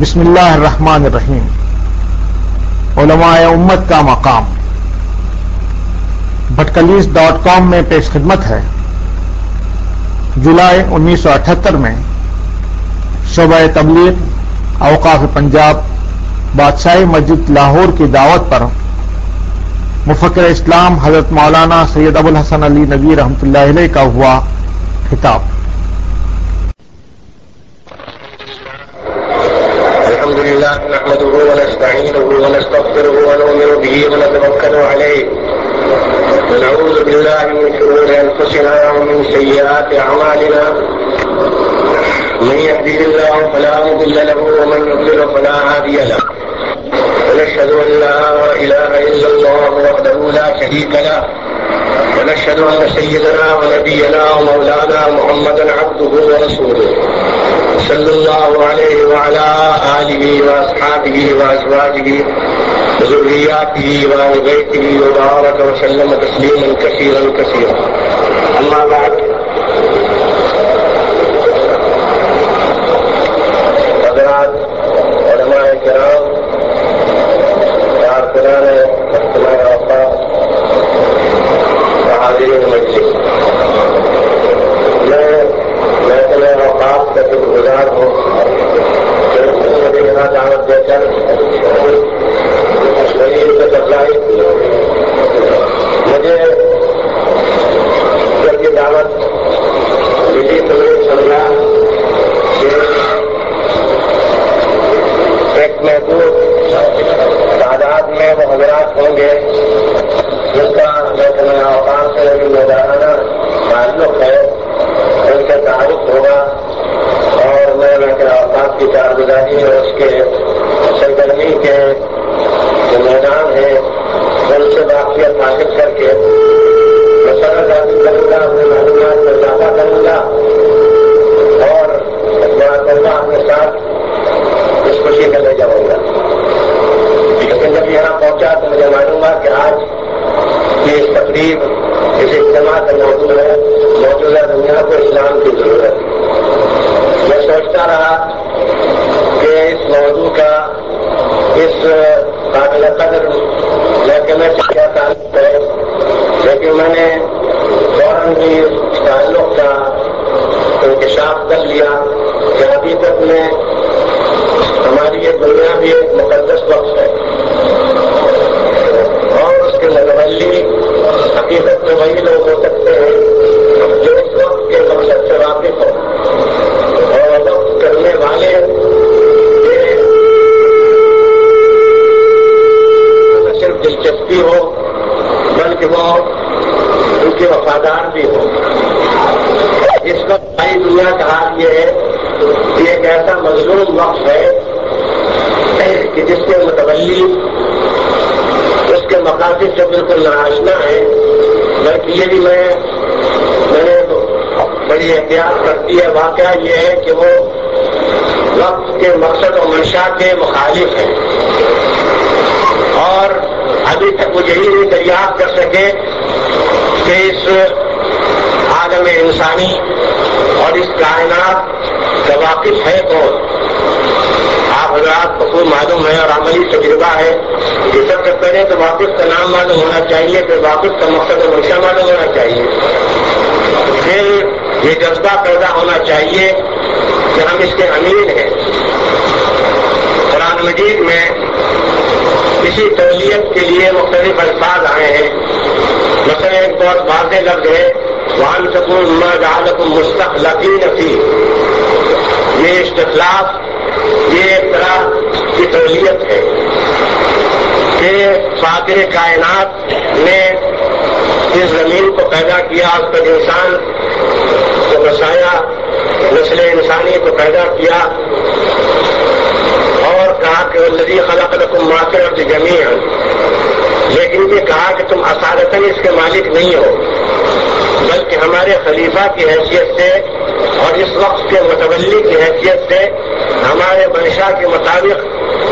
بسم اللہ الرحمن الرحیم۔ علماء امت کا مقام۔ بھٹکلیس ڈاٹ کام میں پیش خدمت ہے۔ جولائی انیس سو اٹھہتر میں شعبہ تبلیغ، اوقاف پنجاب، بادشاہی مسجد لاہور کی دعوت پر مفکر اسلام حضرت مولانا سید ابو الحسن علی نبی رحمۃ اللہ علیہ کا ہوا خطاب۔ ونستعينه ونستغفره ونؤمن به ونتوكل عليه. ونعوذ بالله من شرور انفسنا ومن سيئات اعمالنا من يهديه الله فلا مضل له ومن يضلل فلا هادي له. ونشهد ان لا اله الا الله وحده لا شريك له. ونشهد ان سيدنا ونبينا ومولانا محمدا عبده ورسوله. صلی اللہ علیہ وعلا آلہ وأصحابه وأزواجه وذرياته وآل بيته وبارک وسلم تسليما کثیرا كثيرا. أما بعد حضرات علماء کرام کارکنان محکمہ اوقات حاضرین مجلس گزار ہو مجھے یہاں دعوت دے کر سپلائی مجھے جب یہ دعوت ملی تو میں سمجھا ایک محدود تعداد میں وہ حضرات ہوں گے جن کا محکمہ اوقات سے روزانہ تعلق ہے ان سے تعارف ہوگا اوقات کی اور اس کے سرگرمی کے جو میدان ہیں ان سے واقفیت حاصل کر کے مسرت حاصل کروں گا اپنے معلومات میں اضافہ کروں گا اور میں اپنے ساتھ اس خوشی کا لے جاؤں گا لیکن جب یہاں پہنچا تو مجھے معلوم ہوا کہ آج یہ تقریب اس اجتماع کا موجود ہے موجودہ دنیا کو اسلام کی ضرورت ہے میں سوچتا رہا کہ اس موضوع کا اس قابل قدر محکمے سے کیا تعلق ہے لیکن میں نے فوراً ہی اس تعلق کا انکشاف کر لیا کہ ابھی تک میں ہماری یہ دنیا بھی ایک مقدس وقت ہے اور اس کے متولی حقیقت میں وہی لوگ ہو سکتے ہیں جو اس وقت کے مقصد سے واقف ہو کرنے والے نہ صرف دلچسپی ہو بلکہ وہ ان کے وفادار بھی ہو اس وقت ساری دنیا کا حال یہ ہے کہ ایک ایسا مظلوم وقت ہے کہ جس کے متولی اس کے مقاصد سے بالکل ناشنا ہے بلکہ یہ بھی میں میں نے بڑی احتیاط واقعہ یہ ہے کہ وہ وقت کے مقصد و منشا کے مخالف ہیں۔ اور ابھی تک وہ یہی نہیں دریافت کر سکے کہ اس عالم انسانی اور اس کائنات کا واقف ہے کون۔ آپ حضرات کو خوب معلوم ہے اور عملی تجربہ ہے کہ سب سے پہلے تو واقف کا نام معلوم ہونا چاہیے، پھر واقف کا مقصد و منشا معلوم ہونا چاہیے۔ پھر یہ جذبہ پیدا ہونا چاہیے کہ ہم اس کے امین ہیں۔ قرآن مجید میں اسی تربیت کے لیے مختلف الفاظ آئے ہیں۔ مثلا ایک بہت واضح لفظ ہے وہاں سکون مستقلقین تھی یہ استخلاف یہ ایک طرح کی تربیت ہے کہ فاتر کائنات نے اس زمین کو پیدا کیا۔ اس پر انسان بسایا، نسل انسانی کو پیدا کیا اور کہا کہ لدی خلق رقم ماکر کی زمین لیکن یہ کہا کہ تم اسادتاً اس کے مالک نہیں ہو، بلکہ ہمارے خلیفہ کی حیثیت سے اور اس وقت کے متولی کی حیثیت سے ہمارے منشا کے مطابق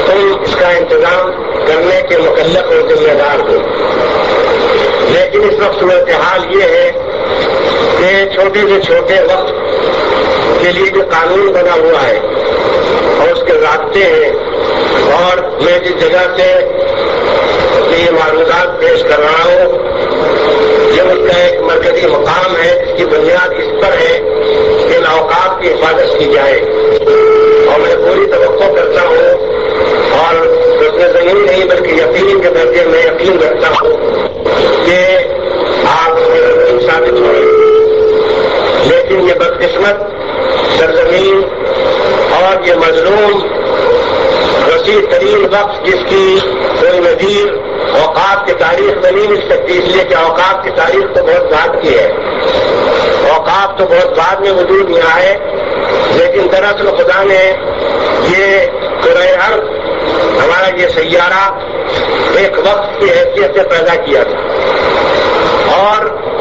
تم اس کا انتظام کرنے کے مکلف اور ذمہ دار ہو۔ لیکن اس وقت صورتحال یہ ہے کہ چھوٹے سے چھوٹے وقت کے لیے جو قانون بنا ہوا ہے اور اس کے رابطے ہیں، اور میں جس جگہ سے یہ معلومات پیش کر رہا ہوں، یہ اس کا ایک مرکزی مقام ہے، اس کی بنیاد اس پر ہے کہ ان اوقات کی حفاظت کی جائے۔ اور میں پوری توقع کرتا ہوں، اور اس میں زمین نہیں بلکہ یقین کے درجے میں یقین رکھتا ہوں کہ آپ ثابت ہوئے لیکن یہ بدقسمت، سرزمین اور یہ مظلوم وسیع ترین وقت جس کی کوئی نظیر اوقات کی تاریخ میں نہیں مل سکتی اس لیے کہ اوقات کی تاریخ تو بہت بعد کی ہے۔ اوقات تو بہت بعد میں وجود میں آئے، لیکن دراصل خدا نے یہ قرآن ہمارا یہ سیارہ ایک وقت کی حیثیت سے پیدا کیا تھا۔ اور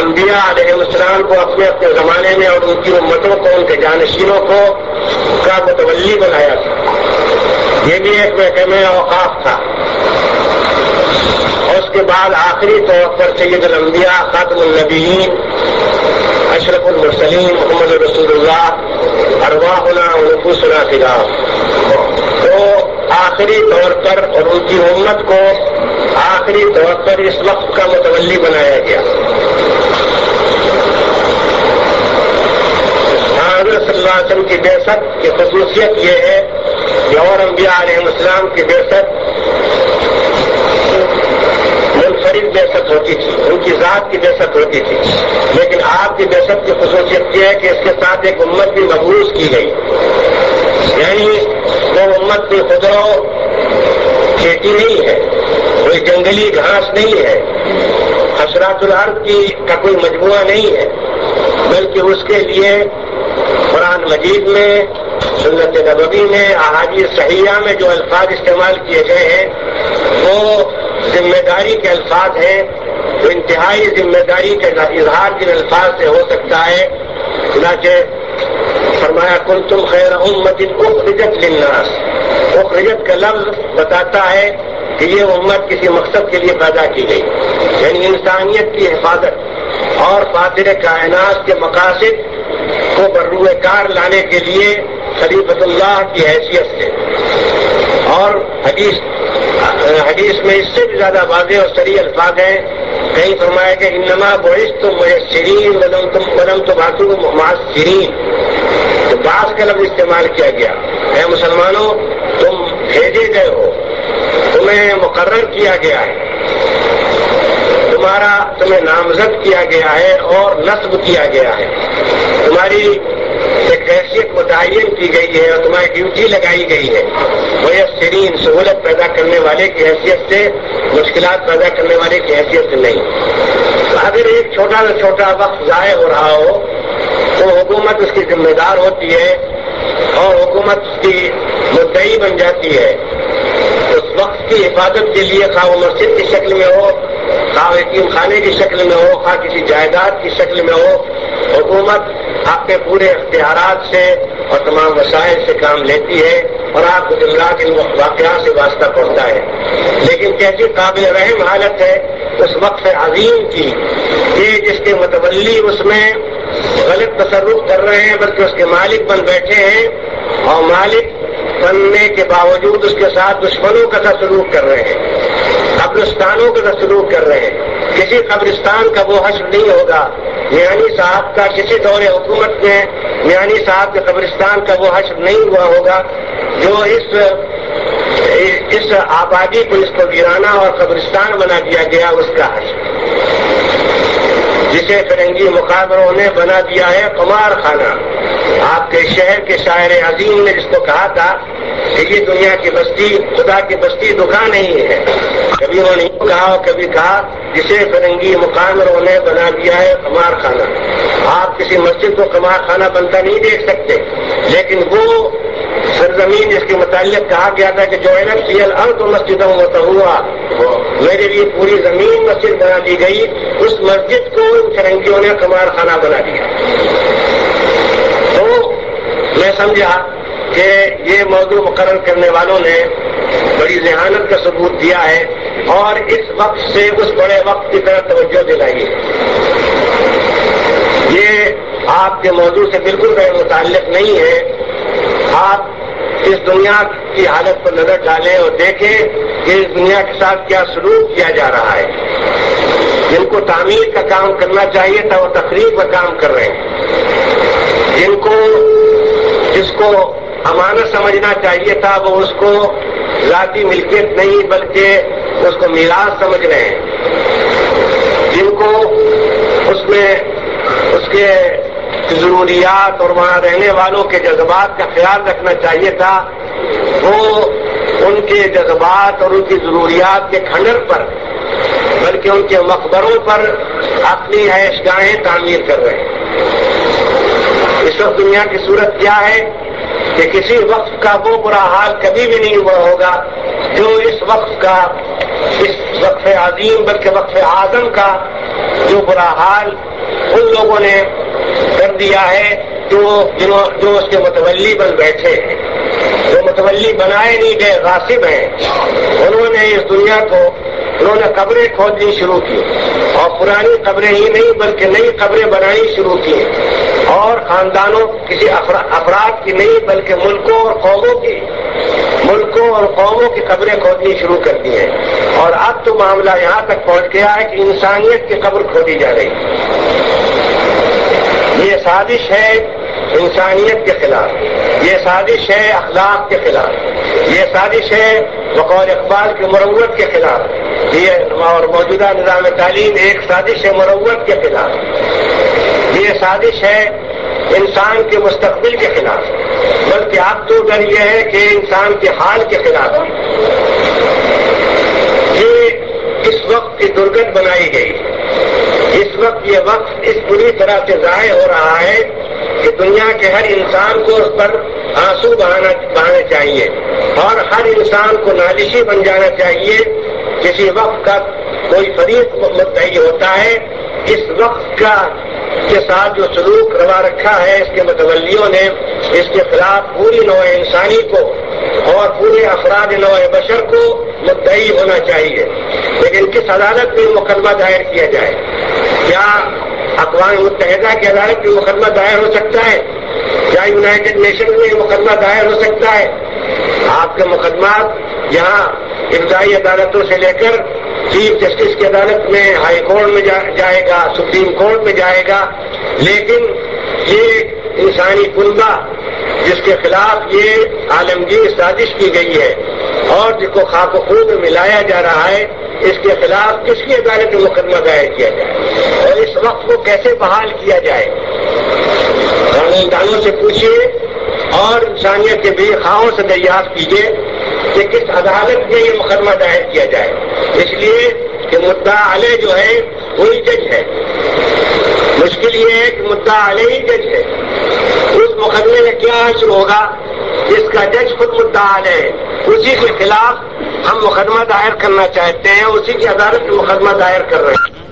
انبیاء علیہ السلام کو اپنے اپنے زمانے میں اور ان کی امتوں کو، ان کے جانشینوں کو کا متولی بنایا تھا۔ یہ بھی ایک محکمہ اوقاف تھا۔ اور اس کے بعد آخری طور پر سید الانبیاء، خاتم النبیین، اشرف المرسلین، محمد رسول اللہ، ارواحنا نفوسنا خلاف تو آخری طور پر اور ان کی امت کو آخری طور پر اس وقت کا متولی بنایا گیا۔ حضرت صلی اللہ علیہ وسلم کی بے کی خصوصیت یہ ہے کہ اور انبیاء علیہ السلام کی بے منفرد بے ہوتی تھی، ان کی ذات کی بے ہوتی تھی۔ لیکن آپ کی بے کی خصوصیت یہ ہے کہ اس کے ساتھ ایک امت بھی مقبوض کی گئی۔ یعنی وہ امت کی خدرو کھیتی نہیں ہے، کوئی جنگلی گھاس نہیں ہے، حسرات الارض کی کا کوئی مجموعہ نہیں ہے، بلکہ اس کے لیے قرآن مجید میں، سنت نبوی میں احادی صحیحہ میں جو الفاظ استعمال کیے گئے ہیں، وہ ذمہ داری کے الفاظ ہیں تو انتہائی ذمہ داری کا اظہار جن الفاظ سے ہو سکتا ہے۔ چنانچہ فرمایا کل تم خیر امت اخرجت للناس اخرجت کا لفظ بتاتا ہے کہ یہ امت کسی مقصد کے لیے پیدا کی گئی۔ یعنی انسانیت کی حفاظت اور فاطر کائنات کے مقاصد کو بروئے کار لانے کے لیے خلیفت اللہ کی حیثیت سے۔ اور حدیث حدیث میں اس سے بھی زیادہ واضح اور سری الفاظ ہیں۔ کہیں فرمایا کہ انما بوئس تو شرین بدم تم بدم تو باتو شرین تو بعض کا لفظ استعمال کیا گیا۔ اے مسلمانوں، تم بھیجے گئے ہو۔ تمہیں مقرر کیا گیا ہے۔ تمہارا، تمہیں نامزد کیا گیا ہے اور نصب کیا گیا ہے۔ تمہاری ایک حیثیت متعین کی گئی ہے اور تمہاری ڈیوٹی لگائی گئی ہے۔ وہ سرین سہولت پیدا کرنے والے کی حیثیت سے، مشکلات پیدا کرنے والے کی حیثیت سے نہیں۔ اگر ایک چھوٹا سے چھوٹا وقت ضائع ہو رہا ہو، تو حکومت اس کی ذمہ دار ہوتی ہے اور حکومت اس کی مدعی بن جاتی ہے۔ اس وقت کی حفاظت کے لیے خواہ وہ مسجد کی شکل میں ہو، خواہ یتیم خانے کی شکل میں ہو، خواہ کسی جائیداد کی شکل میں ہو، حکومت آپ کے پورے اختیارات سے اور تمام وسائل سے کام لیتی ہے اور آپ کو جملات ان واقعات سے واسطہ پڑتا ہے۔ لیکن کیسی قابل رحم حالت ہے، اس وقت عظیم کی کہ جس کے متولی اس میں غلط تصرف کر رہے ہیں، بلکہ اس کے مالک بن بیٹھے ہیں اور مالک بننے کے باوجود اس کے ساتھ دشمنوں کا سلوک کر رہے ہیں۔ قبرستانوں کا سلوک کر رہے ہیں۔ کسی قبرستان کا وہ حشر نہیں ہوگا۔ میانی صاحب کا کسی دور حکومت میں میانی صاحب کے قبرستان کا وہ حشر نہیں ہوا ہوگا۔ جو اس اس آبادی کو، اس کو ویرانہ اور قبرستان بنا دیا گیا، اس کا حشر۔ جسے فرنگی مقابروں نے بنا دیا ہے قمار خانہ۔ آپ کے شہر کے شاعر عظیم نے جس کو کہا تھا کہ یہ دنیا کی بستی، خدا کی بستی دکان نہیں ہے۔ کبھی وہ نہیں کہا اور کبھی کہا، جسے فرنگی مقامروں نے بنا دیا ہے قمار خانہ۔ آپ کسی مسجد کو قمار خانہ بنتا نہیں دیکھ سکتے، لیکن وہ سرزمین جس کے متعلق کہا گیا تھا کہ جو ہے نا سی ایل مسجدوں میں تو ہوا میرے لیے پوری زمین مسجد بنا دی گئی۔ اس مسجد کو ان فرنگیوں نے کمار خانہ بنا دیا۔ تو میں سمجھا کہ یہ موضوع مقرر کرنے والوں نے بڑی ذہانت کا ثبوت دیا ہے اور اس وقت سے اس بڑے وقت کی طرف توجہ دلائی یہ آپ کے موضوع سے بالکل غیر متعلق نہیں ہے۔ آپ اس دنیا کی حالت پر نظر ڈالیں اور دیکھیں کہ اس دنیا کے ساتھ کیا سلوک کیا جا رہا ہے۔ جن کو تعمیر کا کام کرنا چاہیے تھا، وہ تقریب کا کام کر رہے ہیں۔ جن کو، جس کو امانت سمجھنا چاہیے تھا، وہ اس کو ذاتی ملکیت نہیں، بلکہ اس کو میراث سمجھ رہے ہیں۔ جن کو اس میں اس کے ضروریات اور وہاں رہنے والوں کے جذبات کا خیال رکھنا چاہیے تھا، وہ ان کے جذبات اور ان کی ضروریات کے کھنڈر پر، بلکہ ان کے مقبروں پر اپنی عیش گاہیں تعمیر کر رہے ہیں۔ اس وقت دنیا کی صورت کیا ہے؟ کہ کسی وقت کا وہ برا حال کبھی بھی نہیں ہوا ہوگا جو اس وقت کا، اس وقف عظیم بلکہ وقف اعظم کا جو برا حال ان لوگوں نے کر دیا ہے، جو جو اس کے متولی بن بیٹھے ہیں۔ جو متولی بنائے نہیں گئے، غاصب ہیں۔ انہوں نے اس دنیا کو، انہوں نے قبریں کھودنی شروع کی۔ اور پرانی قبریں ہی نہیں، بلکہ نئی قبریں بنانی شروع کی۔ اور خاندانوں، کسی افراد کی نہیں، بلکہ ملکوں اور قوموں کی، ملکوں اور قوموں کی قبریں کھودنی شروع کر دی ہیں۔ اور اب تو معاملہ یہاں تک پہنچ گیا ہے کہ انسانیت کی قبر کھودی جا رہی یہ سازش ہے انسانیت کے خلاف۔ یہ سازش ہے اخلاق کے خلاف۔ یہ سازش ہے بقول اقبال کی مروت کے خلاف۔ یہ اور موجودہ نظام تعلیم ایک سازش ہے مروت کے خلاف۔ یہ سازش ہے انسان کے مستقبل کے خلاف۔ بلکہ اب تو ڈر یہ ہے کہ انسان کے حال کے خلاف۔ یہ اس وقت کی درگت بنائی گئی۔ اس وقت یہ وقت اس پوری طرح سے ضائع ہو رہا ہے کہ دنیا کے ہر انسان کو اس پر آنسو بہانا بہانے چاہیے اور ہر انسان کو نالشی بن جانا چاہیے کسی وقت کا کوئی فریق مدعی ہوتا ہے۔ اس وقت کا کے ساتھ جو سلوک روا رکھا ہے، اس کے متولیوں نے، اس کے خلاف پوری نوع انسانی کو اور پورے افراد نوع بشر کو مدعی ہونا چاہیے۔ لیکن کس عدالت میں مقدمہ دائر کیا جائے؟ کیا اقوام متحدہ کی عدالت میں مقدمہ دائر ہو سکتا ہے؟ کیا یونائٹڈ نیشن میں مقدمہ دائر ہو سکتا ہے؟ آپ کے مقدمات یہاں ابتدائی عدالتوں سے لے کر چیف جسٹس کی عدالت میں ہائی کورٹ میں جائے گا، سپریم کورٹ میں جائے گا۔ لیکن یہ انسانی کنبہ جس کے خلاف یہ عالمگیر سازش کی گئی ہے اور جس کو خاک و خون میں ملایا جا رہا ہے، اس کے خلاف کس کی عدالت میں مقدمہ دائر کیا جائے؟ اور اس وقت کو کیسے بحال کیا جائے؟ قانون سے پوچھیے اور انسانیت کے بھی خواہوں سے دریافت کیجیے کہ کس عدالت میں یہ مقدمہ دائر کیا جائے۔ اس لیے کہ مدعا علیہ جو ہے وہی جج ہے۔ مشکل یہ ہے کہ مدعا علیہ ہی جج ہے۔ اس مقدمے میں کیا حاصل ہوگا؟ جس کا جج خود مدعا علیہ ہے۔ اسی کے خلاف ہم مقدمہ دائر کرنا چاہتے ہیں اسی کی عدالت میں مقدمہ دائر کر رہے ہیں۔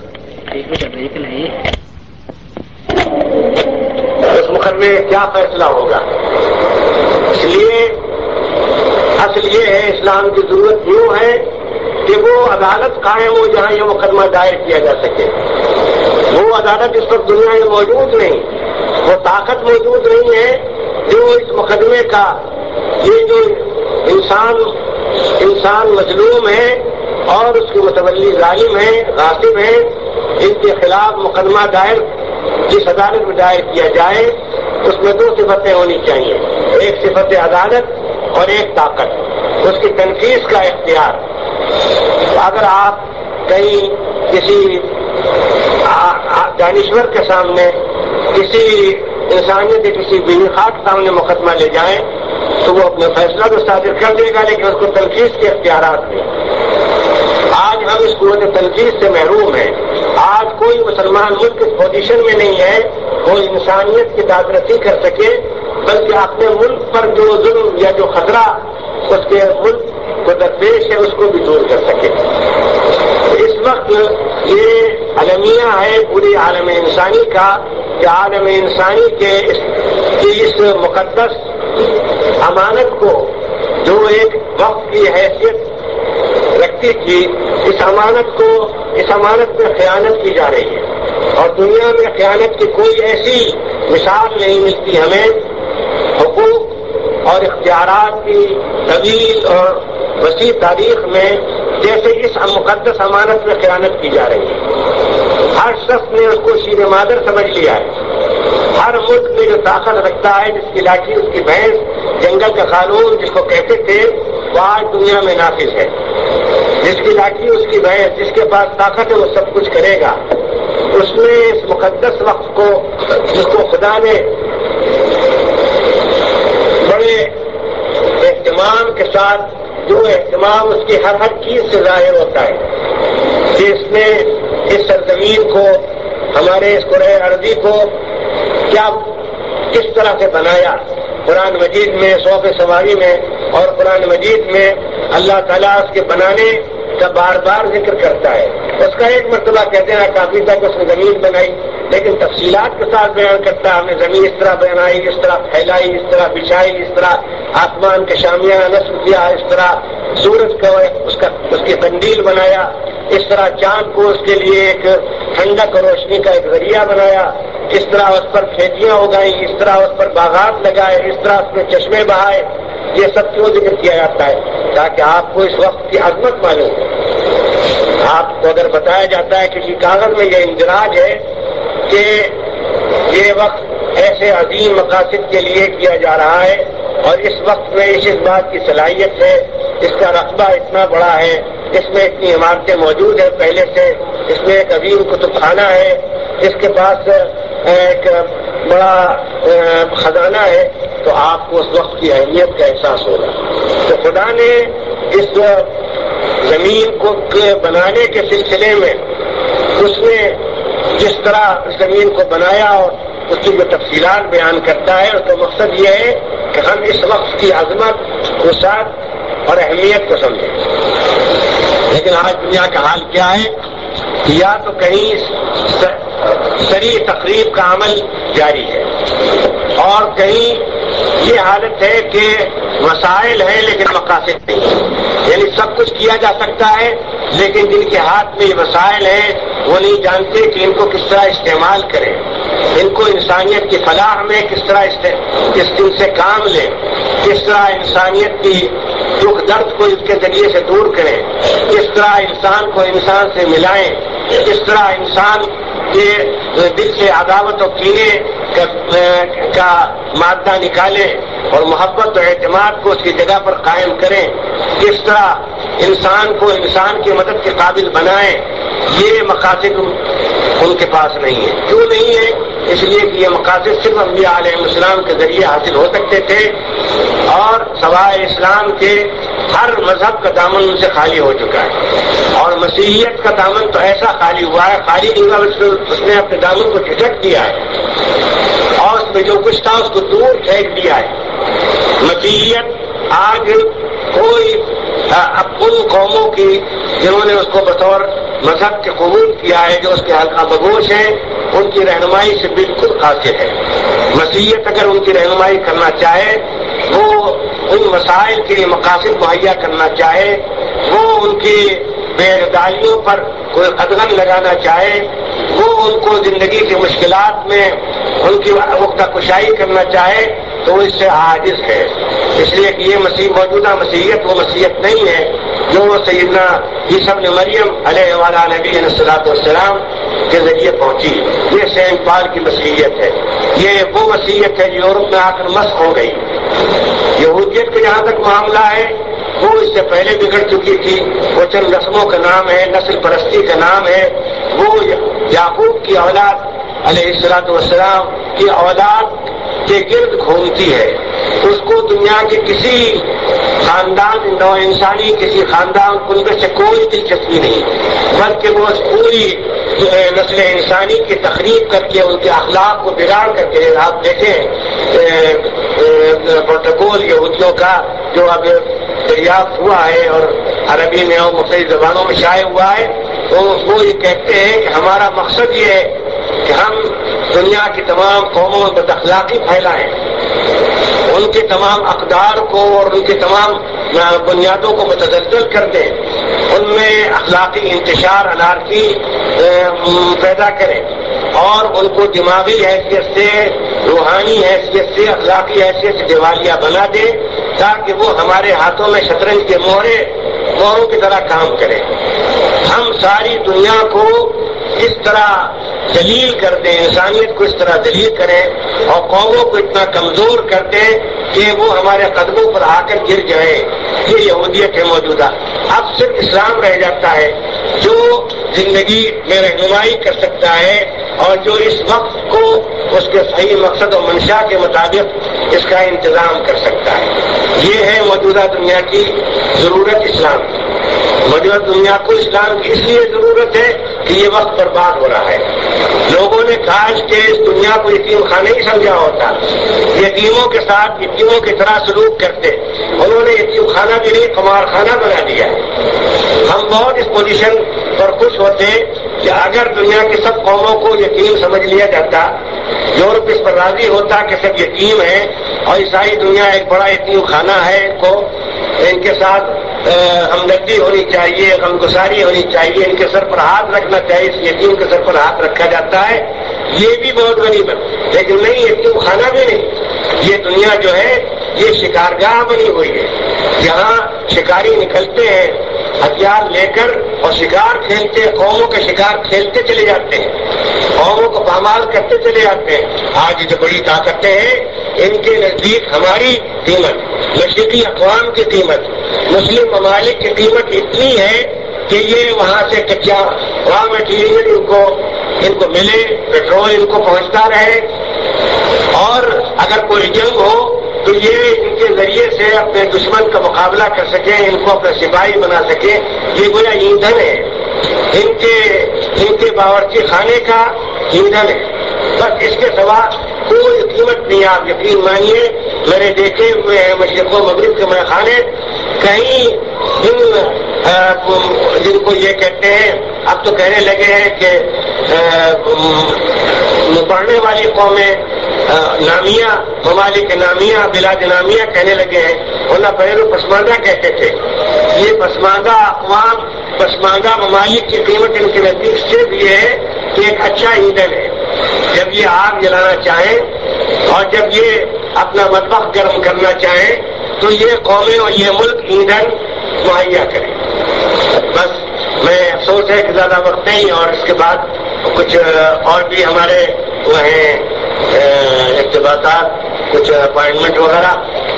اس مقدمے میں کیا فیصلہ ہوگا؟ اس لیے اصل یہ ہے، اسلام کی ضرورت یوں ہے کہ وہ عدالت قائم ہو جہاں یہ مقدمہ دائر کیا جا سکے۔ وہ عدالت اس وقت دنیا میں موجود نہیں، وہ طاقت موجود نہیں ہے جو اس مقدمے کا، یہ جو انسان انسان مظلوم ہے اور اس کے متولی ظالم ہیں غاصب ہیں ان کے خلاف مقدمہ دائر جس عدالت میں دائر کیا جائے، اس میں دو صفتیں ہونی چاہیے۔ ایک صفت عدالت اور ایک طاقت، اس کی تنقید کا اختیار۔ اگر آپ کہیں کسی دانشور کے سامنے کسی انسانیت کے کسی بینی خاک سامنے مقدمہ لے جائیں، تو وہ اپنا فیصلہ تو صادر کر دے گا، لیکن اس کو تنقید کے اختیارات دیں آج ہم اس قوت تنقید سے محروم ہیں۔ آج کوئی مسلمان ملک اس پوزیشن میں نہیں ہے، وہ انسانیت کی دادرسی کر سکے بلکہ اپنے ملک پر جو ظلم یا جو خطرہ اس کے ملک کو درپیش ہے، اس کو بھی دور کر سکے۔ اس وقت یہ المیہ ہے پوری عالم انسانی کا کہ عالم انسانی کے اس مقدس امانت کو جو ایک وقت کی حیثیت رکھتی تھی، اس امانت کو اس امانت میں خیانت کی جا رہی ہے۔ اور دنیا میں خیانت کی کوئی ایسی مثال نہیں ملتی ہمیں۔ اور اختیارات کی طویل اور وسیع تاریخ میں جیسے اس مقدس امانت میں خیانت کی جا رہی ہے۔ ہر شخص نے اس کو شیر مادر سمجھ لیا ہے۔ ہر ملک میں جو طاقت رکھتا ہے، جس کی لاٹھی، اس کی بھینس، جنگل کا قانون جس کو کہتے تھے، وہ آج دنیا میں نافذ ہے۔ جس کی لاٹھی، اس کی بھینس، جس کے پاس طاقت ہے، وہ سب کچھ کرے گا۔ اس میں اس مقدس وقت کو، جس کو خدا نے بڑے اہتمام کے ساتھ جو اہتمام اس کی ہر ہر چیز سے ظاہر ہوتا ہے۔ کہ اس نے اس سرزمین کو، ہمارے اس قرآن عرضی کو کیا کس طرح سے بنایا۔ قرآن مجید میں، صوف سواری میں اور قرآن مجید میں اللہ تعالیٰ اس کے بنانے کا بار بار ذکر کرتا ہے۔ اس کا ایک مرتبہ کہتے ہیں، کافی تک اس نے زمین بنائی۔ لیکن تفصیلات کے ساتھ بیان کرتا ہے ہم نے زمین اس طرح بنائی، اس طرح پھیلائی، اس طرح بچھائی، اس طرح آسمان کے شامیہ نصب کیا، اس طرح سورج کا اس کا اس کی تنڈیل بنایا، اس طرح چاند کو اس کے لیے ایک ٹھنڈک روشنی کا ایک ذریعہ بنایا، اس طرح اس پر کھیتیاں اگائی اس طرح اس پر باغات لگائے، اس طرح اس میں چشمے بہائے، یہ سب کیوں ذکر کیا جاتا ہے؟ تاکہ آپ کو اس وقت کی عظمت معلوم ہو۔ آپ کو اگر بتایا جاتا ہے کسی کاغذ میں یہ اندراج ہے کہ یہ وقت ایسے عظیم مقاصد کے لیے کیا جا رہا ہے اور اس وقت میں اس اس بات کی صلاحیت ہے، اس کا رقبہ اتنا بڑا ہے، اس میں اتنی عمارتیں موجود ہیں پہلے سے، اس میں ایک عظیم کتب خانہ ہے، اس کے پاس ایک بڑا خزانہ ہے، تو آپ کو اس وقت کی اہمیت کا احساس ہوگا۔ تو خدا نے اس زمین کو بنانے کے سلسلے میں اس نے جس طرح زمین کو بنایا اور اس کی جو تفصیلات بیان کرتا ہے اس کا مقصد یہ ہے کہ ہم اس وقت کی عظمت وسعت اور اہمیت کو سمجھیں۔ لیکن آج دنیا کا حال کیا ہے کہ یا تو کہیں سری تقریب کا عمل جاری ہے اور کہیں یہ حالت ہے کہ وسائل ہیں لیکن مقاصد نہیں۔ یعنی سب کچھ کیا جا سکتا ہے، لیکن جن کے ہاتھ میں یہ وسائل ہیں، وہ نہیں جانتے کہ ان کو کس طرح استعمال کریں۔ ان کو انسانیت کی فلاح میں کس طرح کس دن سے کام لیں۔ کس طرح انسانیت کی دکھ درد کو اس کے ذریعے سے دور کریں۔ کس طرح انسان کو انسان سے ملائیں۔ کس طرح انسان کے دل سے عداوت و کینے کا مادہ نکالیں اور محبت و اعتماد کو اس کی جگہ پر قائم کریں۔ کس طرح انسان کو انسان کی مدد کے قابل بنائیں۔ یہ مقاصد ان کے پاس نہیں ہے۔ کیوں نہیں ہے؟ اس لیے کہ یہ مقاصد صرف انبیاء علیہ السلام کے ذریعے حاصل ہو سکتے تھے اور سوائے اسلام کے ہر مذہب کا دامن ان سے خالی ہو چکا ہے۔ اور مسیحیت کا دامن تو ایسا خالی ہوا ہے، خالی نہیں ہوا، اس نے اپنے دامن کو جھٹک دیا ہے۔ اور اس میں جو کچھ تھا، اس کو دور پھینک دیا ہے۔ مسیحیت آج کوئی ان قوموں کی جنہوں نے اس کو بطور مذہب کے قبول کیا ہے جو اس کے حلقہ بگوش ہیں، ان کی رہنمائی سے بالکل قاصر ہے۔ مسیحت اگر ان کی رہنمائی کرنا چاہے، وہ ان مسائل کے لیے مقاصد مہیا کرنا چاہے، وہ ان کی بے دالیوں پر کوئی قدغن لگانا چاہے، وہ ان کو زندگی کی مشکلات میں ان کی وقت کشائی کرنا چاہے، تو اس سے عاجز ہے۔ اس لیے کہ یہ مسیح موجودہ مسیحت وہ مسیحت نہیں ہے۔ جو سیدنا عیسب نے مریم علیہ والا نبی صلاحت والسلام کے ذریعے پہنچی۔ یہ سین پال کی مسیحیت ہے۔ یہ وہ مسیحت ہے جو یورپ میں آ کر مس ہو گئی۔ یہودیت کا جہاں تک معاملہ ہے۔ وہ اس سے پہلے بگڑ چکی تھی۔ وہ چند رسموں کا نام ہے، نسل پرستی کا نام ہے۔ وہ یعقوب کی اولاد علیہ السلاۃ والسلام کی اولاد کے گرد گھومتی ہے۔ اس کو دنیا کے کسی خاندان، نو انسانی کسی خاندان ان میں سے کوئی دلچسپی نہیں، بلکہ وہ پوری نسل انسانی کی تقریب کر کے، ان کے اخلاق کو بگاڑ کر کے آپ دیکھیں پروٹوکول یہودیوں کا جو اب دریافت ہوا ہے اور عربی میں اور مختلف زبانوں میں شائع ہوا ہے تو وہ یہ کہتے ہیں کہ ہمارا مقصد یہ ہے کہ ہم دنیا کی تمام قوموں میں بد اخلاقی پھیلائیں۔ ان کے تمام اقدار کو اور ان کے تمام بنیادوں کو متدل کر دیں۔ ان میں اخلاقی انتشار، انارکی پیدا کریں۔ اور ان کو دماغی حیثیت سے، روحانی حیثیت سے، اخلاقی حیثیت سے دیوالیہ بنا دے تاکہ وہ ہمارے ہاتھوں میں شطرنج کے مہرے مہروں کی طرح کام کرے ہم ساری دنیا کو اس طرح دلیل کر دیں انسانیت کو اس طرح دلیل کریں اور قوموں کو اتنا کمزور کر دیں کہ وہ ہمارے قدموں پر آ کر گر جائیں۔ یہ یہودیت ہے موجودہ۔ اب صرف اسلام رہ جاتا ہے۔ جو زندگی میں رہنمائی کر سکتا ہے اور جو اس وقت کو اس کے صحیح مقصد و منشا کے مطابق اس کا انتظام کر سکتا ہے۔ یہ ہے موجودہ دنیا کی ضرورت اسلام۔ کی موجودہ دنیا کو اسلام کی اس لیے ضرورت ہے کہ یہ وقت برباد ہو رہا ہے۔ لوگوں نے کاش کے اس دنیا کو یتیم خانہ نہیں سمجھا ہوتا۔ یتیموں کے ساتھ یتیموں کی طرح سلوک کرتے۔ انہوں نے یتیم خانہ بھی نہیں کمار خانہ بنا دیا۔ ہم بہت اس پوزیشن پر خوش ہوتے کہ اگر دنیا کی سب قوموں کو یتیم سمجھ لیا جاتا، یورپ اس پر راضی ہوتا کہ سب یتیم ہے اور عیسائی دنیا ایک بڑا یتیم خانہ ہے، ان کو ان کے ساتھ ہمدردی ہونی چاہیے، غمگساری ہونی چاہیے، ان کے سر پر ہاتھ رکھنا چاہیے، اس یتیم کے سر پر ہاتھ رکھا جاتا ہے۔ یہ بھی بہت غریب ہے۔ لیکن نہیں یتیم خانہ بھی نہیں۔ یہ دنیا جو ہے، یہ شکارگاہ بنی ہوئی ہے۔ یہاں شکاری نکلتے ہیں، ہتھیار لے کر اور شکار کھیلتے قوموں کے شکار کھیلتے چلے جاتے ہیں، قوموں کو پامال کرتے چلے جاتے ہیں۔ آج جو بڑی طاقتیں ہیں، ان کے نزدیک ہماری قیمت، مشرقی اقوام کی قیمت، مسلم ممالک کی قیمت اتنی ہے کہ یہ وہاں سے کچا را مٹیریل ان کو ان کو ملے پیٹرول ان کو پہنچتا رہے۔ اور اگر کوئی جنگ ہو تو یہ ان کے ذریعے سے اپنے دشمن کا مقابلہ کر سکیں، ان کو اپنا سپاہی بنا سکیں۔ یہ گویا ایندھن ہے۔ ان کے ان کے باورچی خانے کا ایندھن ہے۔ بس اس کے سوا کوئی قیمت نہیں، آپ یقین مانیے۔ میں نے دیکھے ہوئے ہیں مشرق و مغرب کے میں خانے کہیں جن کو یہ کہتے ہیں، اب تو کہنے لگے ہیں کہ پڑھنے والی قومیں نامیہ، ممالک نامیہ، بلاد نامیہ کہنے لگے ہیں ورنہ پہلے پسماندہ کہتے تھے، یہ پسماندہ اقوام، پسماندہ ممالک کی قیمت ان کے نزدیک صرف یہ ہے کہ ایک اچھا ایندھن ہے۔ جب یہ آگ جلانا چاہیں اور جب یہ اپنا مطبخ گرم کرنا چاہیں، تو یہ قومیں اور یہ ملک ایندھن مہیا کریں۔ بس میں افسوس ہے کہ زیادہ وقت نہیں اور اس کے بعد کچھ اور بھی ہمارے وہ ہیں اقتباسات، کچھ اپائنٹمنٹ وغیرہ۔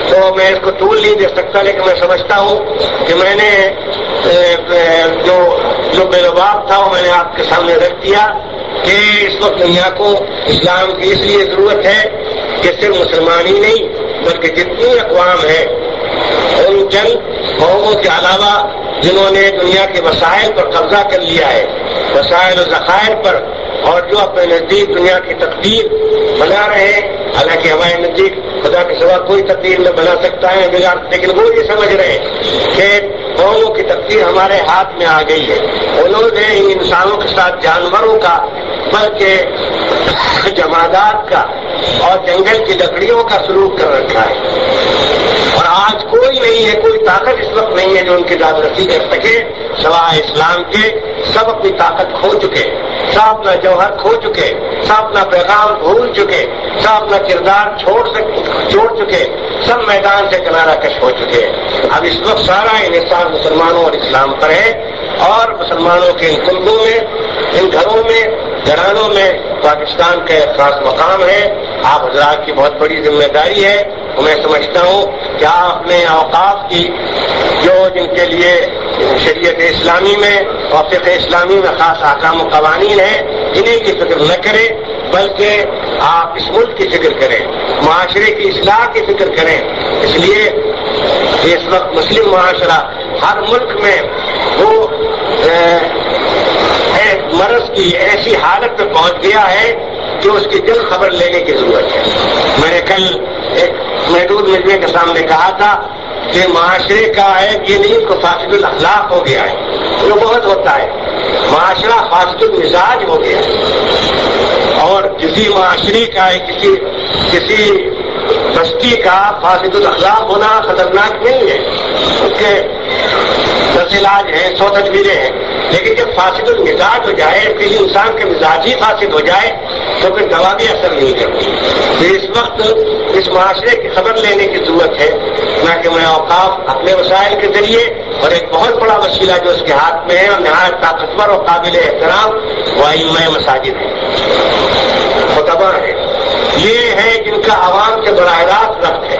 تو میں اس کو طول نہیں دے سکتا، لیکن میں سمجھتا ہوں کہ میں نے جو جو بے لباب تھا، وہ میں نے آپ کے سامنے رکھ دیا کہ اس وقت دنیا کو اسلام کی اس لیے ضرورت ہے کہ صرف مسلمان ہی نہیں، بلکہ جتنی اقوام ہیں، ان چند قوموں کے علاوہ جنہوں نے دنیا کے وسائل پر قبضہ کر لیا ہے، وسائل و ذخائر پر، اور جو اپنے نزدیک دنیا کی تقدیر بنا رہے ہیں۔ حالانکہ ہمارے نزدیک خدا کے سوا کوئی تقدیر نہ بنا سکتا ہے لیکن وہ یہ سمجھ رہے کہ قوموں کی تقدیر ہمارے ہاتھ میں آ گئی ہے۔ انہوں نے انسانوں کے ساتھ جانوروں کا، بلکہ جمادات کا اور جنگل کی لکڑیوں کا سلوک کر رکھا ہے۔ اور آج کوئی نہیں ہے، کوئی طاقت اس وقت نہیں ہے جو ان کی داد رسی کر سکے۔ سوائے اسلام کے، سب اپنی طاقت کھو چکے۔ سب اپنا جوہر کھو چکے۔ سب اپنا پیغام بھول چکے سب اپنا کردار چھوڑ چھوڑ چکے، سب میدان سے کنارہ کش ہو چکے۔ اب اس وقت سارا انحصار مسلمانوں اور اسلام پر ہے اور مسلمانوں کے ان کلبوں میں، ان گھروں میں، گھرانوں میں پاکستان کا ایک خاص مقام ہے۔ آپ حضرات کی بہت بڑی ذمہ داری ہے۔ میں سمجھتا ہوں کہ آپ اپنے اوقاف کی جو جن کے لیے شریعت اسلامی میں اور فقہ اسلامی میں خاص احکام و قوانین ہیں، انہیں کی فکر نہ کریں، بلکہ آپ اس ملک کی فکر کریں، معاشرے کی اصلاح کی فکر کریں۔ اس لیے اس وقت مسلم معاشرہ ہر ملک میں وہ مرض کی ایسی حالت پہ پہنچ گیا ہے کہ اس کی دل خبر لینے کی ضرورت ہے۔ میں نے کل ایک محدود مجمے کے سامنے کہا تھا کہ معاشرے کا ہے، یہ نہیں کہ فاسد الاخلاق ہو گیا ہے۔ جو بہت ہوتا ہے، معاشرہ فاسد المزاج ہو گیا ہے۔ اور کسی معاشرے کا ہے، کسی کسی بستی کا فاسد الاخلاق ہونا خطرناک نہیں ہے۔ اس کے دس علاج ہیں سو تجویریں ہیں۔ لیکن جب فاسد المزاج ہو جائے کسی انسان کے مزاج ہی فاسد ہو جائے، تو پھر دوا بھی اثر نہیں کرتی۔ تو اس وقت اس معاشرے کی خبر لینے کی ضرورت ہے، نہ کہ میں اوقاف اپنے وسائل کے ذریعے اور ایک بہت بڑا وسیلہ جو اس کے ہاتھ میں ہے، اور نہایت طاقتور اور قابل احترام، وہ میں مساجد ہے خطبہ ہے۔ یہ ہے جن کا عوام سے براہ راست ربط ہے۔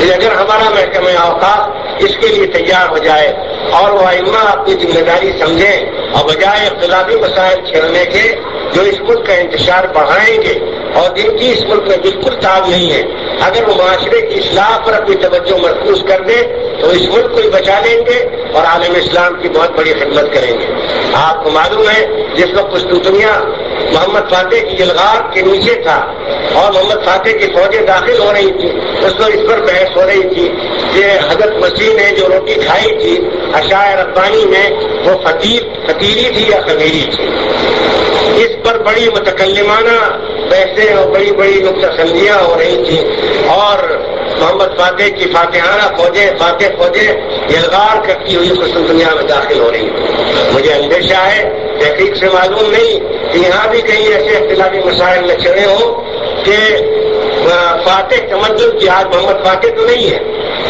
یعنی اگر ہمارا محکمہ اوقاف اس کے لیے تیار ہو جائے اور وہ ائمہ اپنی ذمہ داری سمجھیں اور بجائے اختلافی مسائل چھیڑنے کے جو اس ملک کا انتشار بڑھائیں گے اور جن کی اس ملک میں بالکل تاب نہیں ہے، اگر وہ معاشرے کی اصلاح پر اپنی توجہ محفوظ کر دیں تو اس ملک کو ہی بچا لیں گے اور عالم اسلام کی بہت بڑی خدمت کریں گے۔ آپ کو معلوم ہے جس وقت کچھ دنیا محمد فاتح کی جلغار کے نیچے تھا اور محمد فاتح کی فوجیں داخل ہو رہی تھی اس پر اس پر بحث ہو رہی تھی کہ حضرت مسیح نے جو روٹی کھائی تھی اشائے ربانی میں وہ فقیر، فقیری تھی یا خمیری تھی؟ اس پر بڑی متکلمانہ بحثیں اور بڑی بڑی نقطہ سندیاں ہو رہی تھیں۔ فاتح کی فاتحانہ فوجیں فاتح فوجیں یلغار کرتی ہوئی خصوص دنیا میں داخل ہو رہی ہیں۔ مجھے اندیشہ ہے، تحقیق سے معلوم نہیں کہ یہاں بھی کہیں ایسے اختلافی مسائل میں چڑھے ہوں کہ فاتح تمدن کی آج محمد فاتح تو نہیں ہے۔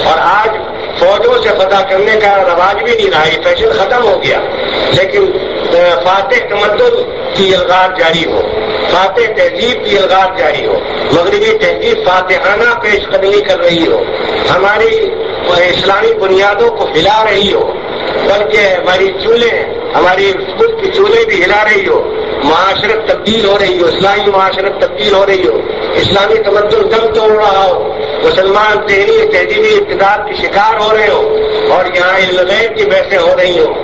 اور آج فوجوں سے فتح کرنے کا رواج بھی نہیں رہا، یہ فیشن ختم ہو گیا۔ لیکن فاتح تمدن کی الغار جاری ہو۔ فاتح تہذیب کی الغار جاری ہو۔ مغربی تہذیب فاتحانہ پیش قدمی کر رہی ہو۔ ہماری اسلامی بنیادوں کو ہلا رہی ہو۔ بلکہ ہماری چولہے، ہماری ملک کی چولہے بھی ہلا رہی ہو۔ معاشرت تبدیل ہو رہی ہو۔ اسلامی معاشرت تبدیل ہو رہی ہو۔ اسلامی تمدن دم توڑ رہا ہو۔ مسلمان تحریر تہذیبی اقتدار کی شکار ہو رہے ہو اور یہاں علم کی بحثیں ہو رہی ہوں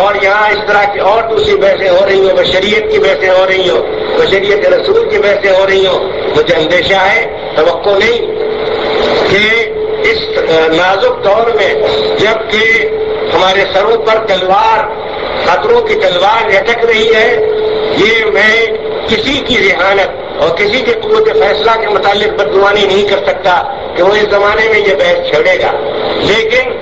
اور یہاں اس طرح کی اور دوسری بحثیں ہو رہی ہوں بشریت کی بحثیں ہو رہی ہوں بشریت رسول کی بحثیں ہو رہی ہوں مجھے اندیشہ ہے، توقع نہیں کہ اس نازک دور میں جبکہ ہمارے سروں پر تلوار خطروں کی تلوار لٹک رہی ہے، یہ میں کسی کی ذہانت اور کسی کے قوت فیصلہ کے متعلق بدگوانی نہیں کر سکتا کہ وہ اس زمانے میں یہ بحث چھوڑے گا۔ لیکن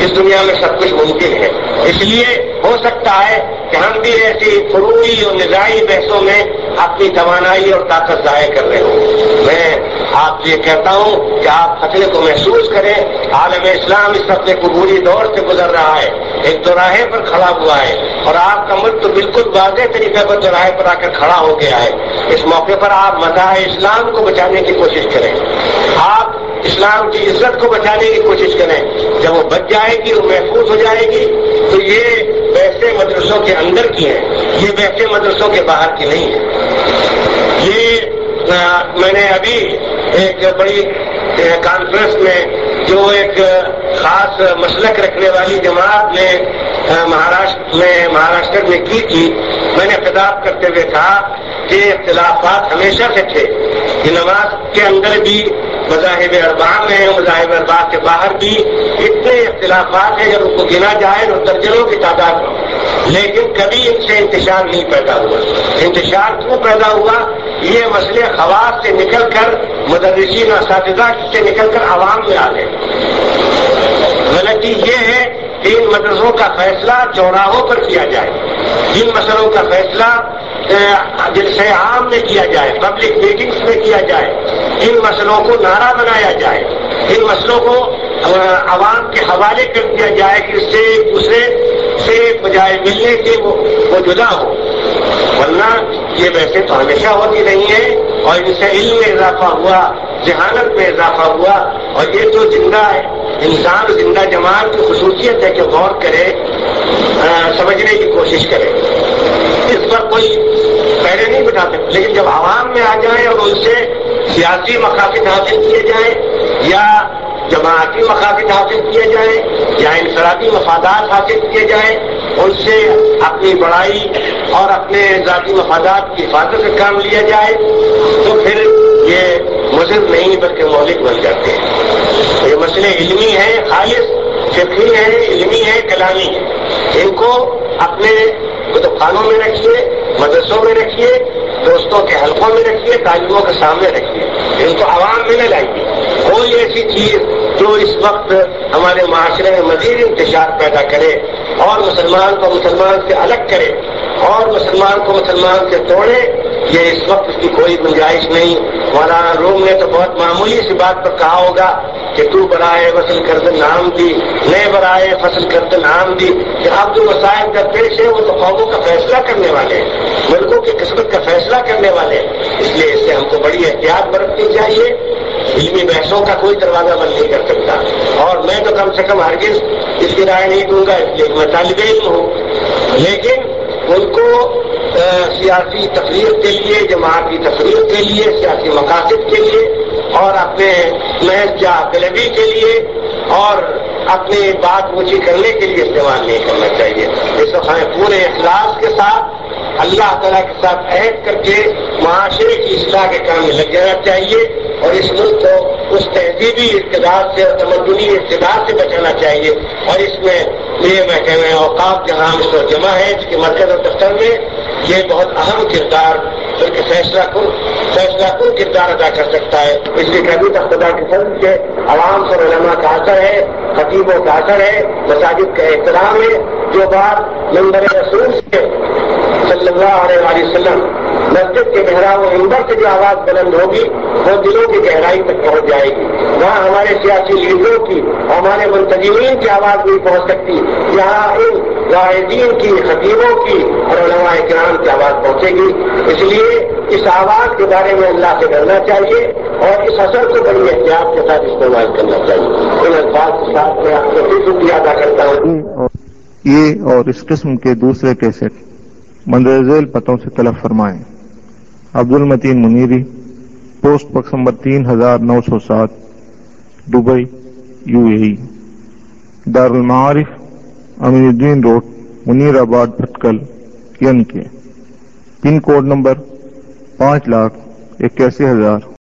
اس دنیا میں سب کچھ ممکن ہے۔ اس لیے ہو سکتا ہے کہ ہم بھی ایسی فروئی اور نظائی بحثوں میں اپنی توانائی اور طاقت ضائع کر رہے ہوں۔ میں آپ یہ کہتا ہوں کہ آپ خطرے کو محسوس کریں۔ عالم اسلام اس وقت ایک عبوری دور سے گزر رہا ہے۔ ایک دوراہے پر کھڑا ہوا ہے اور آپ کا ملک تو بالکل واضح طریقے پر دوراہے پر آ کر کھڑا ہو گیا ہے۔ اس موقع پر آپ مزاح اسلام کو بچانے کی کوشش کریں۔ آپ اسلام کی عزت کو بچانے کی کوشش کریں۔ جب وہ بچ جائے گی، وہ محفوظ ہو جائے گی، تو یہ ویسے مدرسوں کے اندر کی ہیں۔ یہ ویسے مدرسوں کے باہر کی نہیں ہے یہ میں نے ابھی ایک بڑی کانفرنس میں جو ایک خاص مسلک رکھنے والی جماعت نے مہاراشٹر میں مہاراشٹر میں کی تھی۔ میں نے خطاب کرتے ہوئے کہا کہ اختلافات ہمیشہ سے تھے۔ کہ نماز کے اندر بھی مذاہب اربا میں مذاہب اربا کے باہر بھی اتنے اختلافات ہیں، جب ان کو گنا جائے تو درجنوں کی تعداد لیکن کبھی ان سے انتشار نہیں پیدا ہوا۔ انتشار کیوں پیدا ہوا؟ یہ مسئلے خواص سے نکل کر مدرسین اساتذہ سے نکل کر عوام میں آ گئے۔ غلطی یہ ہے ان مدرسوں کا فیصلہ چوراہوں پر کیا جائے۔ جن مسئلوں کا فیصلہ جلسے عام میں کیا جائے پبلک میٹنگس میں کیا جائے۔ ان مسئلوں کو نعرہ بنایا جائے۔ ان مسئلوں کو عوام کے حوالے کر دیا جائے کہ اس سے ایک دوسرے سے بجائے ملنے کے وہ جدا ہو ورنہ یہ ویسے تو ہمیشہ ہوتی رہی ہے اور ان سے علم میں اضافہ ہوا ذہانت میں اضافہ ہوا اور یہ تو زندہ ہے۔ انسان زندہ جماعت کی خصوصیت ہے کہ غور کرے سمجھنے کی کوشش کرے۔ اس پر کوئی پہلے نہیں بتا سکتے لیکن جب عوام میں آ جائیں اور ان سے سیاسی مقاصد حاصل کیے جائیں یا جماعتی مقاصد حاصل کیے جائیں یا انفرادی مفادات حاصل کیے جائیں، ان سے اپنی بڑائی اور اپنے ذاتی مفادات کی حفاظت سے کام لیا جائے، تو پھر یہ مضر نہیں بلکہ مولک بن جاتے ہیں۔ یہ مسئلے علمی ہیں، خالص فکری ہیں، علمی ہیں، کلامی ہیں۔ ان کو اپنے کتب خانوں میں رکھیے، مدرسوں میں رکھیے، دوستوں کے حلقوں میں رکھیے تعلیموں کے سامنے رکھیے۔ ان کو عوام میں نہ لائیے۔ کوئی ایسی چیز جو اس وقت ہمارے معاشرے میں مزید انتشار پیدا کرے اور مسلمان کو مسلمان سے الگ کرے اور مسلمان کو مسلمان سے توڑے یہ اس وقت اس کی کوئی گنجائش نہیں۔ مولانا روم نے تو بہت معمولی سی بات پر کہا ہوگا کہ تو برائے فصل کرد نام دی نئے برائے فصل کرد نام دی کہ اب جو وسائل کا پیش ہے، وہ تو قوموں کا فیصلہ کرنے والے ہیں، ملکوں کی قسمت کا فیصلہ کرنے والے ہیں۔ اس لیے اس سے ہم کو بڑی احتیاط برتنی چاہیے۔ علمی بحثوں کا کوئی دروازہ بند نہیں کر سکتا۔ اور میں تو کم سے کم ہرگز اس کی رائے نہیں دوں گا، اس لیے میں طالب علم ہوں۔ لیکن ان کو سیاسی تفریح کے لیے جماعتی تفریح کے لیے، سیاسی مقاصد کے لیے، اور اپنے محض جا گلبی کے لیے، اور اپنی بات اونچی کرنے کے لیے استعمال نہیں کرنا چاہیے۔ اس وقت ہمیں پورے اخلاص کے ساتھ اللہ تعالیٰ کے ساتھ عہد کر کے معاشرے کی اصلاح کے کام میں لگ جانا چاہیے اور اس ملک کو اس تہذیبی اقتدار سے اور تمدنی اقتدار سے بچانا چاہیے اور اس میں یہ میں کہہ رہے ہیں اوقاف جہاں اس وقت جمع ہے جس کے مرکز اور دفتر میں یہ بہت اہم کردار بلکہ فیصلہ کن فیصلہ کن کردار ادا کر سکتا ہے۔ اس لیے کبھی تک خدا کے فضل کے عوام سے علماء کا اثر ہے، خطیبوں کا اثر ہے، مساجد کا احترام ہے، جو بات نمبر رسول سے صلی اللہ علیہ وسلم، مسجد کے گہراؤ اندر سے جو آواز بلند ہوگی، وہ دلوں کی گہرائی تک پہنچ جائے گی۔ وہاں ہمارے سیاسی لیڈروں کی، ہمارے منتظمین کی آواز نہیں پہنچ سکتی۔ یہاں ان واحدین کی خطیبوں کی اور علماء کرام کی آواز پہنچے گی۔ اس لیے اس آواز کے بارے میں اللہ سے ڈرنا چاہیے اور اس اثر کو بڑی احتیاط کے ساتھ استعمال کرنا چاہیے۔ ان الفاظ کے ساتھ میں آپ کو پھر شکریہ ادا کرتا ہوں۔ یہ اور اس قسم کے دوسرے کیسٹ مندر ذیل پتوں سے طلب فرمائیں۔ Abdul Mateen Muniri, post box number تین ہزار نو سو سات، دبئی، یو اے ای۔ دار المعارف امین الدین روڈ، منیر آباد، بھٹکل، ین کے۔ پن کوڈ نمبر پانچ لاکھ اکیاسی ہزار۔